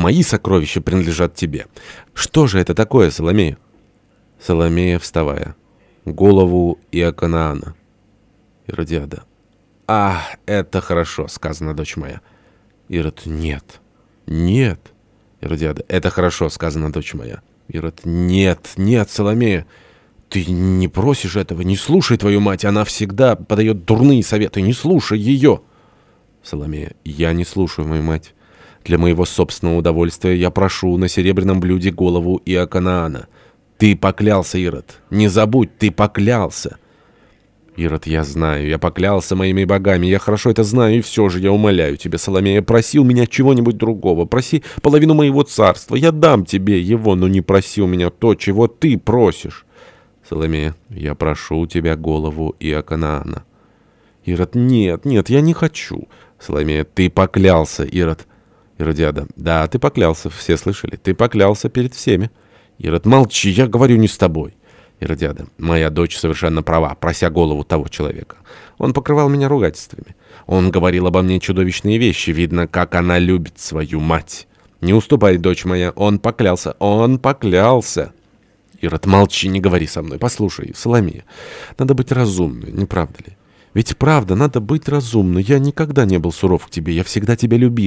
Мои сокровища принадлежат тебе. Что же это такое, Соломея? Соломея, вставая. Голову Иоканаана. Иродиада. А, это хорошо, сказано, дочь моя. Ирод. Нет. Нет. Иродиада. Это хорошо, сказано, дочь моя. Ирод. Нет, нет, Соломея. Ты не просишь этого, не слушай твою мать, она всегда подает дурные советы, не слушай ее. Соломея. Я не слушаю мою мать. Для моего собственного удовольствия я прошу на серебряном блюде голову Иоканаана. Ты поклялся, Ирод. Не забудь, ты поклялся. Ирод, я знаю, я поклялся моими богами, я хорошо это знаю, и все же я умоляю тебя, Соломея, проси у меня чего-нибудь другого, проси половину моего царства, я дам тебе его, но не проси у меня то, чего ты просишь. Соломея, я прошу у тебя голову Иоканаана. Ирод, нет, нет, я не хочу. Соломея, ты поклялся, Ирод. Иродиада, да, ты поклялся, все слышали, ты поклялся перед всеми. Ирод, молчи, я говорю не с тобой. Иродиада, моя дочь совершенно права, прося голову того человека. Он покрывал меня ругательствами. Он говорил обо мне чудовищные вещи, видно, как она любит свою мать. Не уступай, дочь моя, он поклялся, он поклялся. Ирод, молчи, не говори со мной. Послушай, Соломея, надо быть разумной, не правда ли? Ведь правда, надо быть разумной. Я никогда не был суров к тебе, я всегда тебя любил.